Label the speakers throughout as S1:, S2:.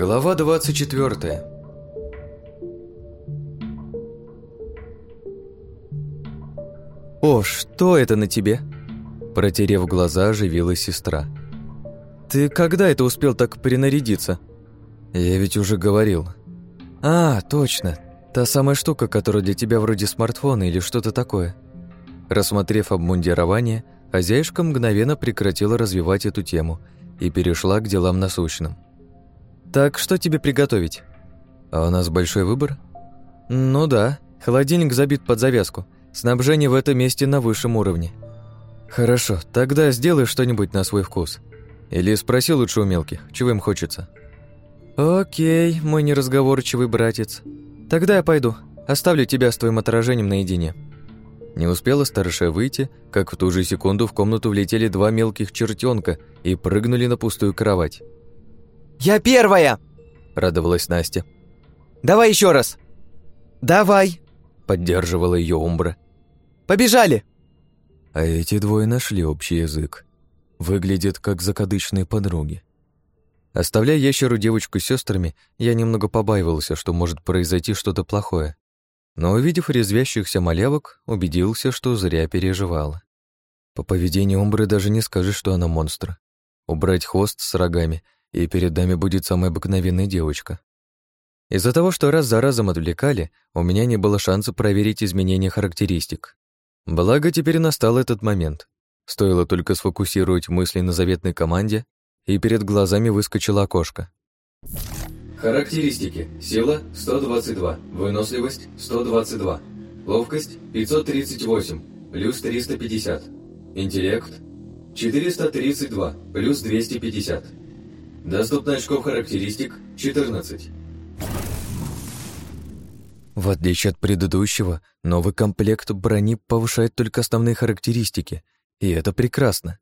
S1: Глава 24
S2: «О, что это на тебе?» Протерев глаза, оживилась сестра. «Ты когда это успел так принарядиться?» «Я ведь уже говорил». «А, точно. Та самая штука, которая для тебя вроде смартфона или что-то такое». Рассмотрев обмундирование, хозяюшка мгновенно прекратила развивать эту тему и перешла к делам насущным. «Так что тебе приготовить?» «А у нас большой выбор?» «Ну да. Холодильник забит под завязку. Снабжение в этом месте на высшем уровне». «Хорошо, тогда сделай что-нибудь на свой вкус. Или спроси лучше у мелких, чего им хочется». «Окей, мой неразговорчивый братец. Тогда я пойду. Оставлю тебя с твоим отражением наедине». Не успела старшая выйти, как в ту же секунду в комнату влетели два мелких чертенка и прыгнули на пустую кровать.
S3: «Я первая!»
S2: – радовалась Настя.
S3: «Давай еще раз!» «Давай!»
S2: – поддерживала ее Умбра.
S3: «Побежали!»
S2: А эти двое нашли общий язык. Выглядят как закадычные подруги. Оставляя ящеру девочку с сестрами, я немного побаивался, что может произойти что-то плохое но, увидев резвящихся малявок, убедился, что зря переживала. По поведению Умбры даже не скажешь, что она монстр. Убрать хвост с рогами, и перед нами будет самая обыкновенная девочка. Из-за того, что раз за разом отвлекали, у меня не было шанса проверить изменения характеристик. Благо, теперь настал этот момент. Стоило только сфокусировать мысли на заветной команде, и перед глазами выскочило окошко.
S1: Характеристики. Сила – 122, выносливость – 122, ловкость – 538, плюс 350, интеллект – 432, плюс 250. Доступно очков характеристик – 14.
S2: В отличие от предыдущего, новый комплект брони повышает только основные характеристики, и это прекрасно.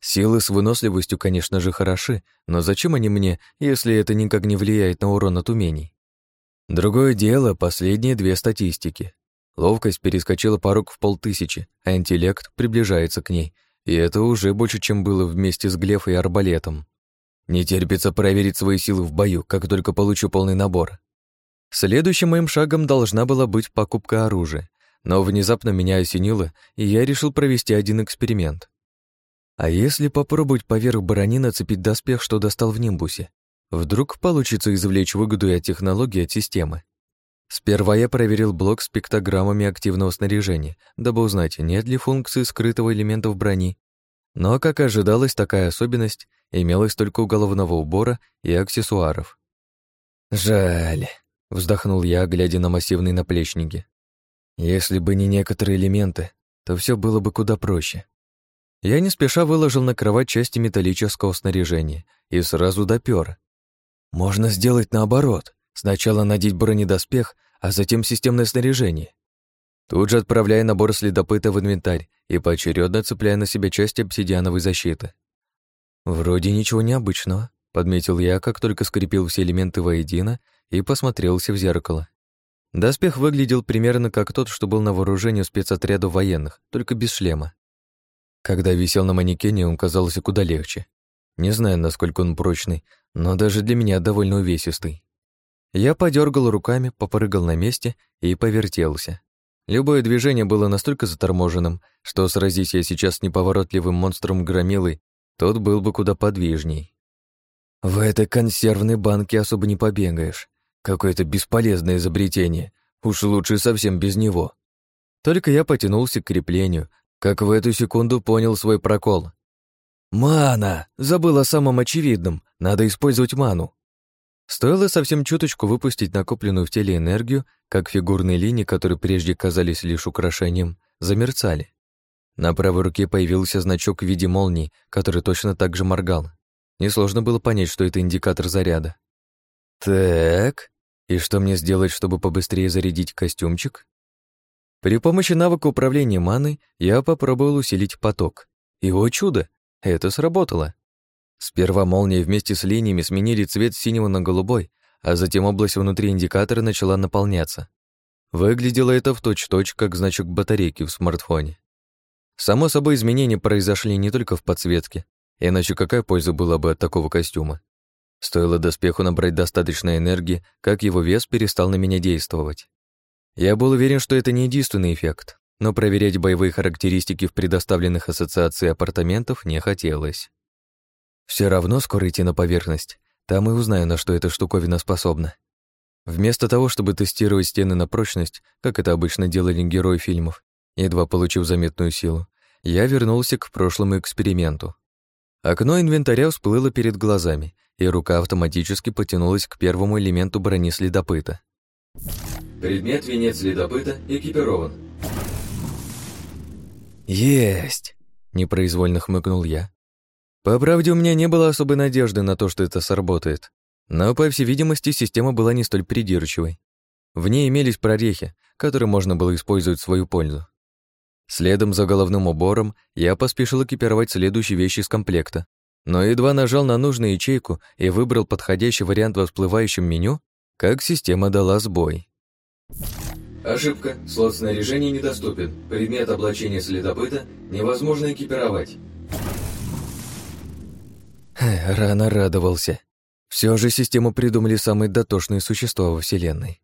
S2: Силы с выносливостью, конечно же, хороши, но зачем они мне, если это никак не влияет на урон от умений? Другое дело — последние две статистики. Ловкость перескочила порог в полтысячи, а интеллект приближается к ней, и это уже больше, чем было вместе с Глефой и Арбалетом. Не терпится проверить свои силы в бою, как только получу полный набор. Следующим моим шагом должна была быть покупка оружия, но внезапно меня осенило, и я решил провести один эксперимент. А если попробовать поверх брони нацепить доспех, что достал в Нимбусе? Вдруг получится извлечь выгоду и от технологии, от системы. Сперва я проверил блок с пиктограммами активного снаряжения, дабы узнать, нет ли функции скрытого элемента в брони. Но, как ожидалось, такая особенность имелась только у головного убора и аксессуаров. «Жаль», — вздохнул я, глядя на массивные наплечники. «Если бы не некоторые элементы, то все было бы куда проще. Я не спеша выложил на кровать части металлического снаряжения и сразу допер. Можно сделать наоборот. Сначала надеть бронедоспех, а затем системное снаряжение. Тут же отправляя набор следопыта в инвентарь и поочередно цепляя на себя части обсидиановой защиты. «Вроде ничего необычного», — подметил я, как только скрепил все элементы воедино и посмотрелся в зеркало. Доспех выглядел примерно как тот, что был на вооружении спецотряда военных, только без шлема. Когда висел на манекене, он казался куда легче. Не знаю, насколько он прочный, но даже для меня довольно увесистый. Я подергал руками, попрыгал на месте и повертелся. Любое движение было настолько заторможенным, что сразись я сейчас с неповоротливым монстром громилой, тот был бы куда подвижней. В этой консервной банке особо не побегаешь. Какое-то бесполезное изобретение. Уж лучше совсем без него. Только я потянулся к креплению, как в эту секунду понял свой прокол. «Мана! Забыл о самом очевидном. Надо использовать ману». Стоило совсем чуточку выпустить накопленную в теле энергию, как фигурные линии, которые прежде казались лишь украшением, замерцали. На правой руке появился значок в виде молнии, который точно так же моргал. Несложно было понять, что это индикатор заряда. «Так, и что мне сделать, чтобы побыстрее зарядить костюмчик?» При помощи навыка управления маной я попробовал усилить поток. И, о чудо, это сработало. Сперва молния вместе с линиями сменили цвет синего на голубой, а затем область внутри индикатора начала наполняться. Выглядело это в точь-точь, как значок батарейки в смартфоне. Само собой, изменения произошли не только в подсветке, иначе какая польза была бы от такого костюма? Стоило доспеху набрать достаточно энергии, как его вес перестал на меня действовать. Я был уверен, что это не единственный эффект, но проверять боевые характеристики в предоставленных ассоциации апартаментов не хотелось. Все равно скоро идти на поверхность, там и узнаю, на что эта штуковина способна. Вместо того, чтобы тестировать стены на прочность, как это обычно делали герои фильмов, едва получив заметную силу, я вернулся к прошлому эксперименту. Окно инвентаря всплыло перед глазами, и рука автоматически потянулась к первому элементу брони следопыта.
S1: Предмет венец следопыта экипирован.
S2: «Есть!» — непроизвольно хмыкнул я. По правде, у меня не было особой надежды на то, что это сработает. Но, по всей видимости, система была не столь придирчивой. В ней имелись прорехи, которые можно было использовать в свою пользу. Следом за головным убором я поспешил экипировать следующие вещи из комплекта, но едва нажал на нужную ячейку и выбрал подходящий вариант в всплывающем меню, как система дала сбой.
S1: Ошибка. Слот снаряжения недоступен. Предмет облачения следопыта невозможно экипировать.
S2: Рано радовался. Все же систему придумали самые дотошные существа во Вселенной.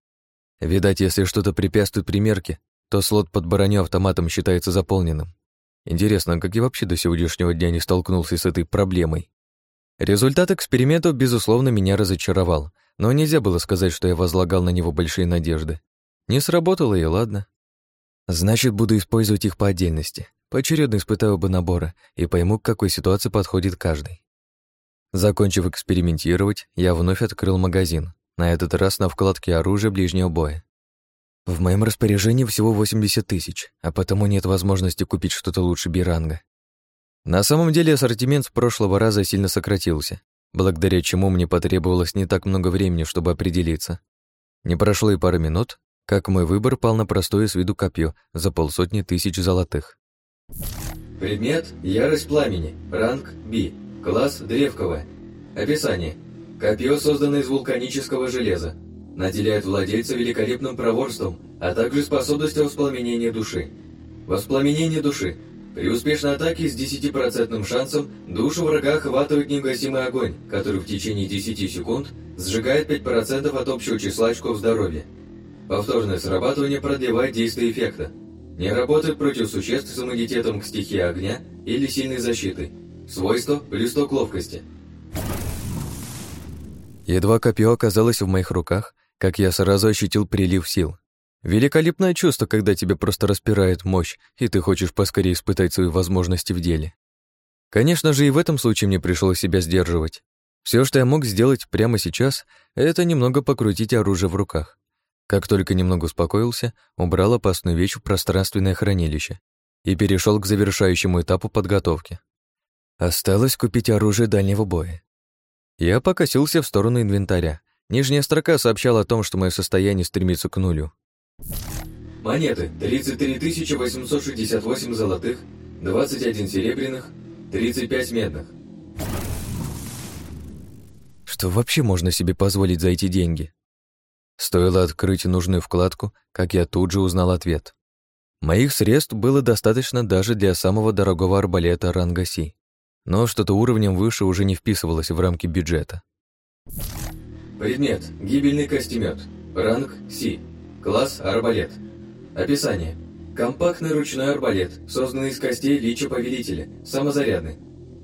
S2: Видать, если что-то препятствует примерке, то слот под броню автоматом считается заполненным. Интересно, как я вообще до сегодняшнего дня не столкнулся с этой проблемой? Результат экспериментов, безусловно, меня разочаровал, но нельзя было сказать, что я возлагал на него большие надежды. Не сработало и ладно. Значит, буду использовать их по отдельности. Поочередно испытаю оба набора и пойму, к какой ситуации подходит каждый. Закончив экспериментировать, я вновь открыл магазин, на этот раз на вкладке оружия ближнего боя. В моем распоряжении всего 80 тысяч, а потому нет возможности купить что-то лучше биранга. На самом деле ассортимент с прошлого раза сильно сократился, благодаря чему мне потребовалось не так много времени, чтобы определиться. Не прошло и пары минут, как мой выбор пал на простое с виду копье за полсотни тысяч золотых.
S1: Предмет – ярость пламени, ранг B. Класс древковое. Описание. Копье, созданное из вулканического железа. Наделяет владельца великолепным проворством, а также способностью воспламенения души. Воспламенение души. При успешной атаке с 10% шансом душу врага охватывает негасимый огонь, который в течение 10 секунд сжигает 5% от общего числа очков здоровья. Повторное срабатывание продлевает действие эффекта. Не работает против существ с иммунитетом к стихии огня или сильной защитой. Свойство – листок ловкости.
S2: Едва копье оказалось в моих руках, как я сразу ощутил прилив сил. Великолепное чувство, когда тебе просто распирает мощь, и ты хочешь поскорее испытать свои возможности в деле. Конечно же, и в этом случае мне пришлось себя сдерживать. Все, что я мог сделать прямо сейчас, это немного покрутить оружие в руках. Как только немного успокоился, убрал опасную вещь в пространственное хранилище и перешел к завершающему этапу подготовки. Осталось купить оружие дальнего боя. Я покосился в сторону инвентаря. Нижняя строка сообщала о том, что мое состояние стремится к нулю.
S1: Монеты 33 868 золотых, 21 серебряных, 35 медных.
S2: Что вообще можно себе позволить за эти деньги? Стоило открыть нужную вкладку, как я тут же узнал ответ. Моих средств было достаточно даже для самого дорогого арбалета ранга Си но что-то уровнем выше уже не вписывалось в рамки бюджета.
S1: Предмет – гибельный костемет. Ранг – Си. Класс – арбалет. Описание. Компактный ручной арбалет, созданный из костей лича повелителя, самозарядный.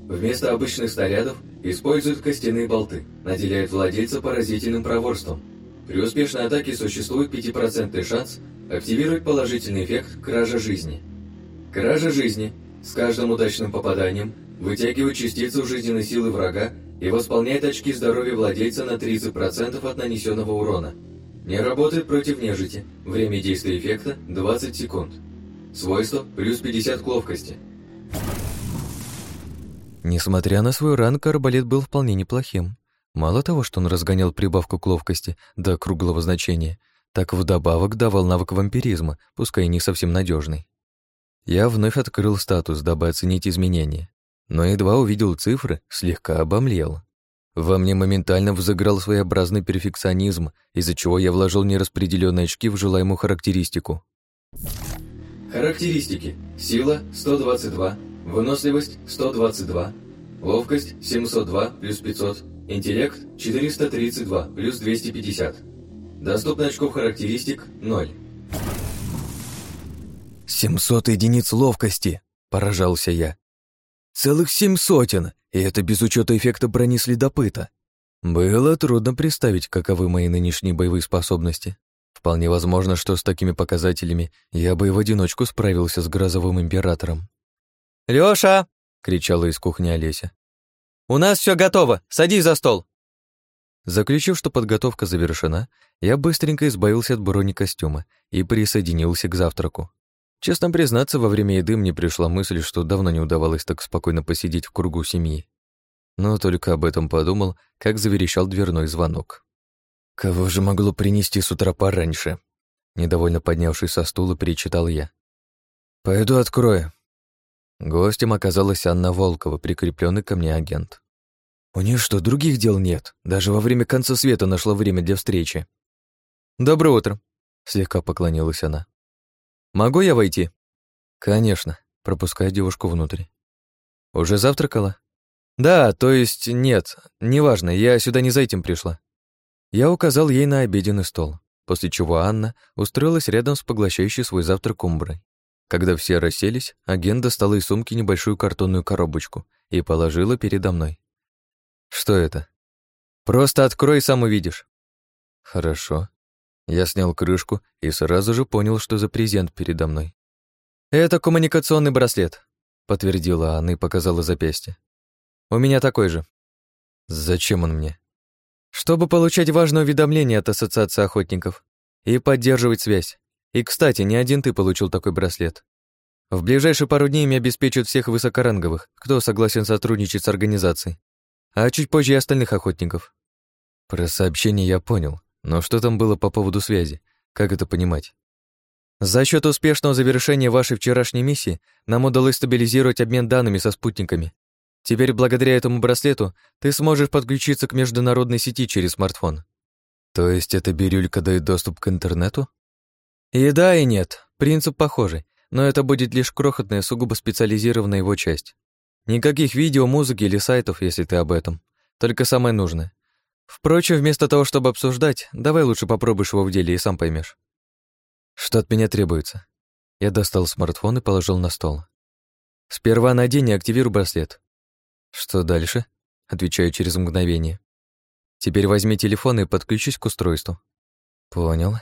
S1: Вместо обычных снарядов используют костяные болты, наделяют владельца поразительным проворством. При успешной атаке существует 5% шанс активировать положительный эффект кража жизни. Кража жизни. С каждым удачным попаданием вытягивает частицу жизненной силы врага и восполняет очки здоровья владельца на 30% от нанесенного урона. Не работает против нежити. Время действия эффекта 20 секунд. Свойство плюс 50 к ловкости.
S2: Несмотря на свой ранг, арбалет был вполне неплохим. Мало того, что он разгонял прибавку к ловкости до круглого значения, так вдобавок давал навык вампиризма, пускай и не совсем надежный. Я вновь открыл статус, дабы оценить изменения но едва увидел цифры, слегка обомлел. Во мне моментально взыграл своеобразный перфекционизм, из-за чего я вложил нераспределенные очки в желаемую характеристику.
S1: Характеристики. Сила 122, выносливость 122, ловкость 702 плюс 500, Интеллект 432 плюс 250. Доступно очков характеристик 0.
S2: 700 единиц ловкости, поражался я. Целых семь сотен, и это без учета эффекта брони следопыта. Было трудно представить, каковы мои нынешние боевые способности. Вполне возможно, что с такими показателями я бы и в одиночку справился с грозовым императором.
S3: «Лёша!»
S2: — кричала из кухни Олеся.
S3: «У нас все готово! Садись за стол!»
S2: Заключив, что подготовка завершена, я быстренько избавился от бронекостюма и присоединился к завтраку. Честно признаться, во время еды мне пришла мысль, что давно не удавалось так спокойно посидеть в кругу семьи. Но только об этом подумал, как заверещал дверной звонок. «Кого же могло принести с утра пораньше?» Недовольно поднявшись со стула, перечитал я. «Пойду открою», Гостем оказалась Анна Волкова, прикрепленный ко мне агент. У нее что, других дел нет? Даже во время конца света нашла время для встречи.
S3: «Доброе утро», —
S2: слегка поклонилась она.
S3: «Могу я войти?»
S2: «Конечно», — пропуская девушку внутрь. «Уже завтракала?»
S3: «Да, то есть нет, неважно, я сюда не за этим пришла».
S2: Я указал ей на обеденный стол, после чего Анна устроилась рядом с поглощающей свой завтрак умброй. Когда все расселись, агент достала из сумки небольшую картонную коробочку и положила передо мной. «Что это?»
S3: «Просто открой сам увидишь».
S2: «Хорошо». Я снял крышку и сразу же понял, что за презент передо мной.
S3: «Это коммуникационный браслет», —
S2: подтвердила Анна и показала запястье.
S3: «У меня такой же».
S2: «Зачем он мне?»
S3: «Чтобы получать важное уведомление от Ассоциации охотников и поддерживать связь. И, кстати, не один ты получил такой браслет. В ближайшие пару дней мне обеспечат всех высокоранговых, кто согласен сотрудничать с организацией, а чуть позже и остальных охотников.
S2: Про сообщение я понял, но что там было по поводу связи? Как это понимать?
S3: За счет успешного завершения вашей вчерашней миссии нам удалось стабилизировать обмен данными со спутниками. Теперь благодаря этому браслету ты сможешь подключиться к международной сети через смартфон.
S2: То есть эта бирюлька дает доступ к интернету?
S3: И да, и нет. Принцип похожий, но это будет лишь крохотная, сугубо специализированная его часть. Никаких видео, музыки или сайтов, если ты об этом. Только самое нужное. Впрочем, вместо того, чтобы обсуждать, давай лучше попробуешь его в деле и сам поймешь.
S2: Что от меня требуется? Я достал смартфон и положил на стол.
S3: Сперва надень и активируй браслет.
S2: Что дальше? Отвечаю через мгновение.
S3: Теперь возьми телефон и подключись к устройству.
S2: Понял.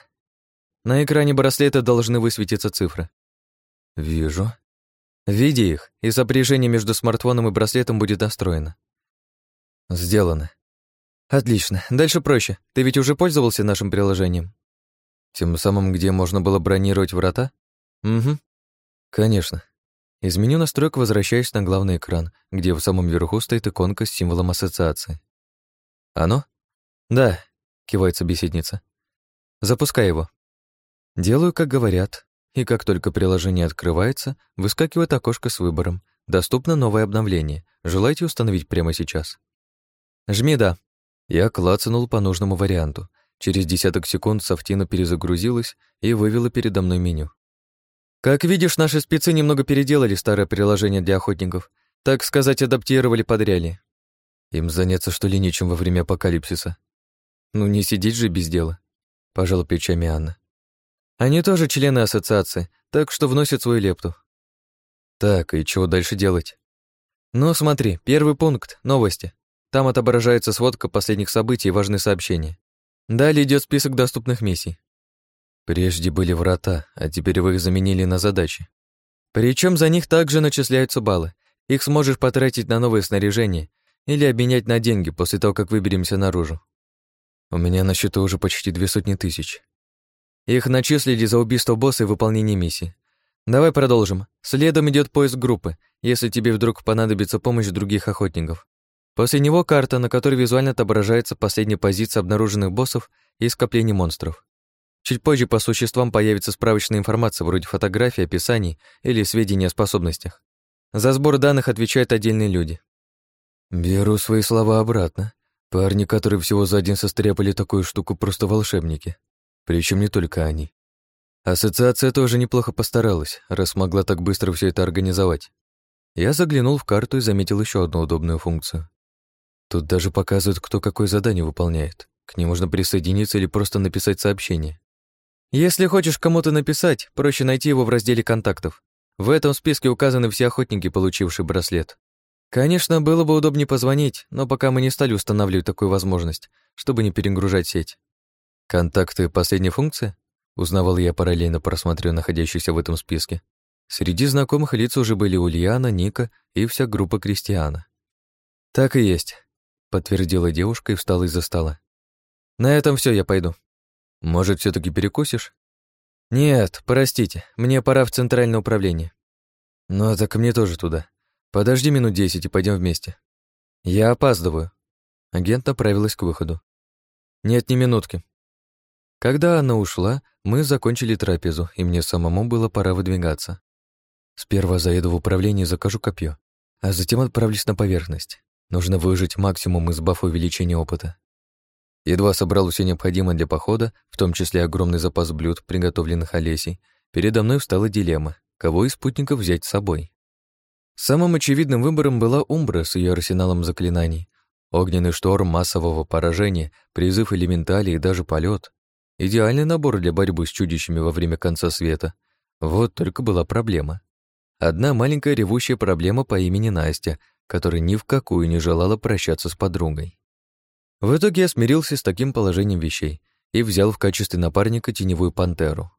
S3: На экране браслета должны высветиться цифры.
S2: Вижу.
S3: Введи их, и сопряжение между смартфоном и браслетом будет настроено.
S2: Сделано.
S3: Отлично. Дальше проще. Ты ведь уже пользовался нашим приложением?
S2: Тем самым, где можно было бронировать врата?
S3: Угу.
S2: Конечно. Из меню настроек возвращаюсь на главный экран, где в самом верху стоит иконка с символом ассоциации. Оно?
S3: Да,
S2: кивает собеседница.
S3: Запускай его.
S2: Делаю, как говорят, и как только приложение открывается, выскакивает окошко с выбором «Доступно новое обновление. Желаете установить прямо сейчас?»
S3: «Жми «Да».
S2: Я клацанул по нужному варианту. Через десяток секунд Софтина перезагрузилась и вывела передо мной меню.
S3: «Как видишь, наши спецы немного переделали старое приложение для охотников, так сказать, адаптировали под реалии.
S2: Им заняться что ли нечем во время апокалипсиса?
S3: Ну, не сидеть же без дела», — пожала плечами Анна.
S2: Они тоже члены ассоциации, так что вносят свою лепту.
S3: Так, и чего дальше делать? Ну, смотри, первый пункт — новости. Там отображается сводка последних событий и важные сообщения. Далее идет список доступных миссий.
S2: Прежде были врата, а теперь вы их заменили на задачи.
S3: Причем за них также начисляются баллы. Их сможешь потратить на новое снаряжение или обменять на деньги после того, как выберемся наружу.
S2: У меня на счету уже почти две сотни тысяч.
S3: Их начислили за убийство босса и выполнение миссии. Давай продолжим. Следом идет поиск группы, если тебе вдруг понадобится помощь других охотников. После него карта, на которой визуально отображается последняя позиция обнаруженных боссов и скоплений монстров. Чуть позже по существам появится справочная информация вроде фотографий, описаний или сведений о способностях. За сбор данных отвечают отдельные люди.
S2: Беру свои слова обратно. Парни, которые всего за день состряпали такую штуку, просто волшебники. Причем не только они. Ассоциация тоже неплохо постаралась, раз смогла так быстро все это организовать. Я заглянул в карту и заметил еще одну удобную функцию. Тут даже показывают, кто какое задание выполняет. К ним можно присоединиться или просто написать сообщение.
S3: Если хочешь кому-то написать, проще найти его в разделе контактов. В этом списке указаны все охотники, получившие браслет. Конечно, было бы удобнее позвонить, но пока мы не стали устанавливать такую возможность, чтобы не перегружать сеть.
S2: Контакты — последняя функция? Узнавал я параллельно, просматривая находящихся в этом списке. Среди знакомых лиц уже были Ульяна, Ника и вся группа Кристиана.
S3: «Так и есть», — подтвердила девушка и встала из-за стола. «На этом все, я пойду».
S2: «Может, все таки перекусишь?»
S3: «Нет, простите, мне пора в центральное управление».
S2: «Ну, так мне тоже туда. Подожди минут десять и пойдем вместе».
S3: «Я опаздываю».
S2: Агент направилась к выходу.
S3: «Нет, ни минутки».
S2: Когда она ушла, мы закончили трапезу, и мне самому было пора выдвигаться. Сперва заеду в управление и закажу копье, а затем отправлюсь на поверхность. Нужно выжить максимум из бафа увеличения опыта. Едва собрал все необходимое для похода, в том числе огромный запас блюд, приготовленных Олесей, передо мной встала дилемма, кого из спутников взять с собой. Самым очевидным выбором была Умбра с ее арсеналом заклинаний. Огненный шторм массового поражения, призыв элементалей и даже полет. Идеальный набор для борьбы с чудищами во время конца света. Вот только была проблема. Одна маленькая ревущая проблема по имени Настя, которая ни в какую не желала прощаться с подругой. В итоге я смирился с таким положением вещей и взял в качестве напарника теневую пантеру.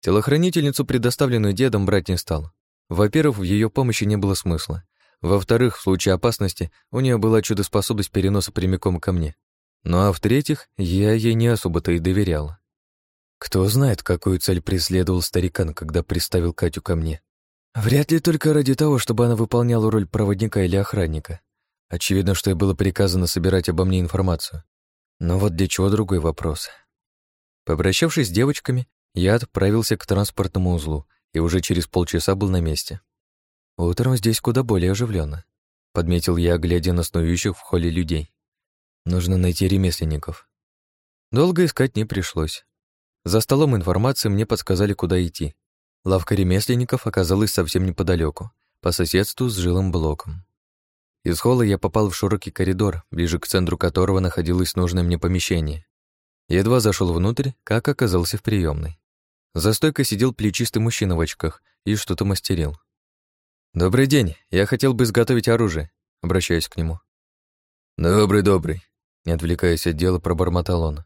S2: Телохранительницу, предоставленную дедом, брать не стал. Во-первых, в ее помощи не было смысла. Во-вторых, в случае опасности у нее была чудо-способность переноса прямиком ко мне. Ну а в-третьих, я ей не особо-то и доверял. Кто знает, какую цель преследовал старикан, когда приставил Катю ко мне. Вряд ли только ради того, чтобы она выполняла роль проводника или охранника. Очевидно, что ей было приказано собирать обо мне информацию. Но вот для чего другой вопрос. Попрощавшись с девочками, я отправился к транспортному узлу и уже через полчаса был на месте. Утром здесь куда более оживленно, подметил я, глядя на снующих в холле людей. Нужно найти ремесленников. Долго искать не пришлось. За столом информации мне подсказали, куда идти. Лавка ремесленников оказалась совсем неподалеку, по соседству с жилым блоком. Из холла я попал в широкий коридор, ближе к центру которого находилось нужное мне помещение. Едва зашел внутрь, как оказался в приемной. За стойкой сидел плечистый мужчина в очках и что-то мастерил. «Добрый день, я хотел бы изготовить оружие», обращаясь к нему.
S1: «Добрый, добрый»,
S2: не отвлекаясь от дела, пробормотал он.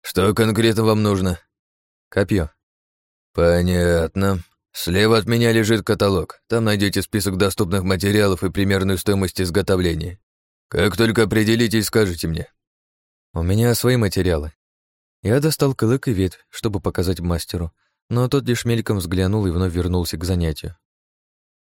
S1: «Что конкретно вам нужно?»
S2: «Копье».
S1: «Понятно. Слева от меня лежит каталог. Там найдете список доступных материалов и примерную стоимость изготовления. Как только определитесь, скажите мне».
S2: «У меня свои материалы». Я достал клык и ветвь, чтобы показать мастеру, но тот лишь мельком взглянул и вновь вернулся к занятию.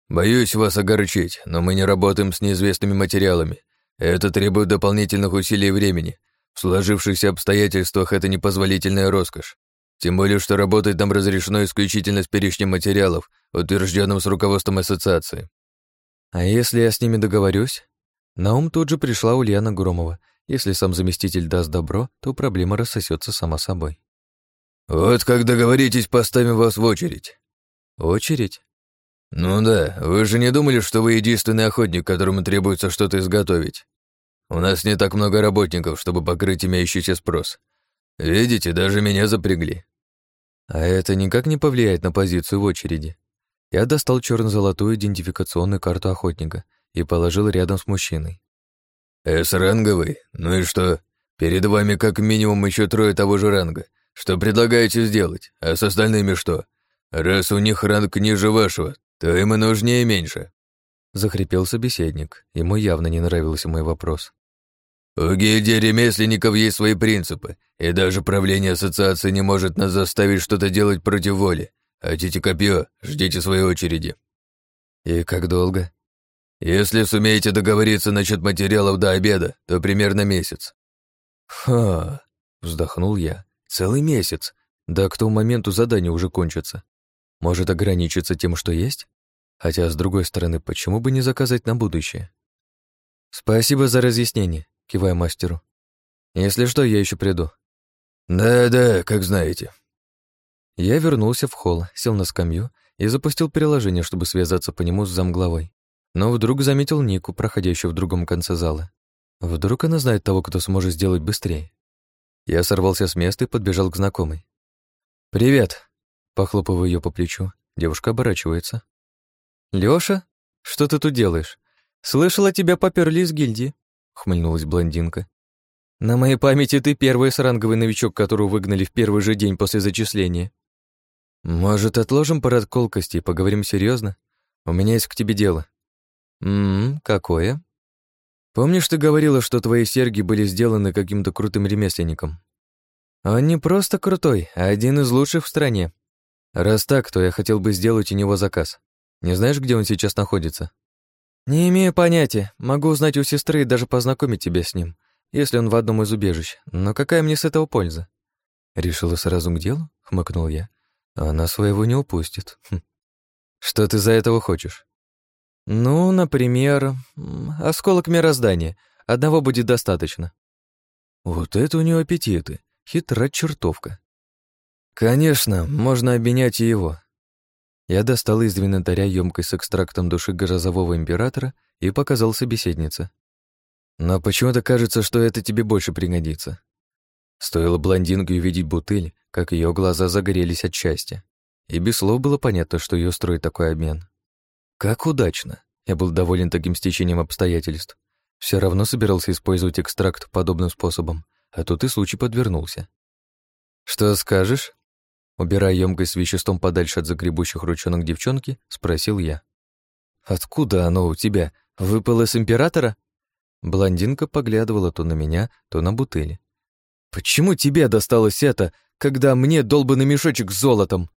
S1: «Боюсь вас огорчить, но мы не работаем с неизвестными материалами. Это требует дополнительных усилий и времени. В сложившихся обстоятельствах это непозволительная роскошь. Тем более, что работать нам разрешено исключительно с перечнем материалов, утвержденным с руководством ассоциации.
S2: А если я с ними договорюсь? На ум тут же пришла Ульяна Громова. Если сам заместитель даст добро, то проблема рассосется сама собой.
S1: Вот как договоритесь, поставим вас в очередь.
S2: Очередь?
S1: Ну да, вы же не думали, что вы единственный охотник, которому требуется что-то изготовить? У нас не так много работников, чтобы покрыть имеющийся спрос. Видите, даже меня запрягли.
S2: А это никак не повлияет на позицию в очереди. Я достал черно-золотую идентификационную карту охотника и положил рядом с мужчиной.
S1: «С-ранговый? Ну и что? Перед вами как минимум еще трое того же ранга. Что предлагаете сделать? А с остальными что? Раз у них ранг ниже вашего, то им и нужнее меньше».
S2: Захрипел собеседник. Ему явно не нравился мой вопрос.
S1: «У гильдии ремесленников есть свои принципы, и даже правление ассоциации не может нас заставить что-то делать против воли. Хотите копье, ждите своей очереди».
S2: «И как долго?»
S1: «Если сумеете договориться насчет материалов до обеда, то примерно месяц».
S2: «Ха!» — вздохнул я. «Целый месяц? Да к тому моменту задание уже кончится. Может ограничиться тем, что есть? Хотя, с другой стороны, почему бы не заказать на будущее?» «Спасибо за разъяснение кивая мастеру. «Если что, я еще приду».
S1: «Да-да, как знаете».
S2: Я вернулся в холл, сел на скамью и запустил приложение, чтобы связаться по нему с замглавой. Но вдруг заметил Нику, проходящую в другом конце зала. Вдруг она знает того, кто сможет сделать быстрее. Я сорвался с места и подбежал к знакомой. «Привет!» — похлопываю ее по плечу. Девушка оборачивается. «Лёша, что ты тут делаешь? Слышала, тебя поперли из гильдии», — хмыльнулась блондинка. «На моей памяти ты первый сранговый новичок, которого выгнали в первый же день после зачисления». «Может, отложим парад колкости и поговорим серьезно? У меня есть к тебе дело». «Ммм, какое?» «Помнишь, ты говорила, что твои серьги были сделаны каким-то крутым ремесленником?» «Он не просто крутой, а один из лучших в стране. Раз так, то я хотел бы сделать у него заказ. Не знаешь, где он сейчас находится?» «Не имею понятия. Могу узнать у сестры и даже познакомить тебя с ним, если он в одном из убежищ. Но какая мне с этого польза?» «Решила сразу к делу?» — хмыкнул я. «Она своего не упустит. Хм. Что ты за этого хочешь?» «Ну, например, осколок мироздания. Одного будет достаточно». «Вот это у него аппетиты. Хитра чертовка». «Конечно, можно обменять и его. Я достал из инвентаря емкость с экстрактом души грозового императора и показал собеседнице. Но почему-то кажется, что это тебе больше пригодится. Стоило блондинке увидеть бутыль, как ее глаза загорелись от счастья. И без слов было понятно, что ее строит такой обмен. Как удачно. Я был доволен таким стечением обстоятельств. Все равно собирался использовать экстракт подобным способом, а тут и случай подвернулся. «Что скажешь?» Убирая емкость с веществом подальше от загребущих ручонок девчонки, спросил я. «Откуда оно у тебя? Выпало с императора?» Блондинка поглядывала то на меня, то на бутыли. «Почему тебе досталось это, когда мне долбанный мешочек с золотом?»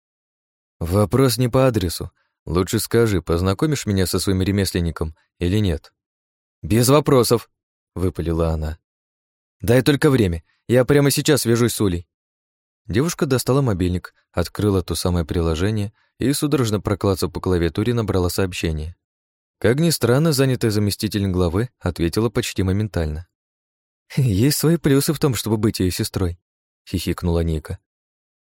S2: «Вопрос не по адресу. Лучше скажи, познакомишь меня со своим ремесленником или нет?» «Без вопросов», — выпалила она. «Дай только время. Я прямо сейчас свяжусь с Улей. Девушка достала мобильник, открыла то самое приложение и, судорожно проклацав по клавиатуре, набрала сообщение. Как ни странно, занятая заместителем главы ответила почти моментально. «Есть свои плюсы в том, чтобы быть ее сестрой», — хихикнула Ника.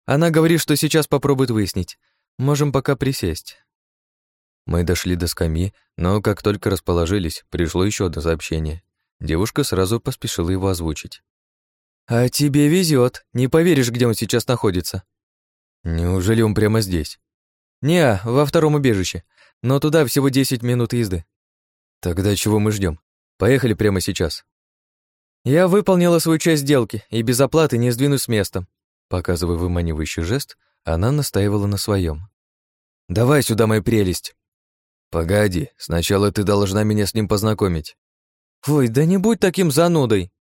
S2: «Она говорит, что сейчас попробует выяснить. Можем пока присесть». Мы дошли до скамьи, но как только расположились, пришло еще одно сообщение. Девушка сразу поспешила его озвучить. «А тебе везет, не поверишь, где он сейчас находится». «Неужели он прямо здесь?» «Не, во втором убежище, но туда всего 10 минут езды». «Тогда чего мы ждем? Поехали прямо сейчас». «Я выполнила свою часть сделки и без оплаты не сдвинусь с места». Показывая выманивающий жест, она настаивала на своем. «Давай сюда, моя прелесть!» «Погоди, сначала ты должна меня с ним познакомить». «Ой, да не будь таким занудой!»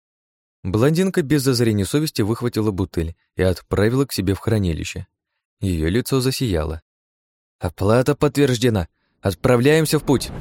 S2: Блондинка без зазрения совести выхватила бутыль и отправила к себе в хранилище. Ее лицо засияло. «Оплата подтверждена. Отправляемся в путь!»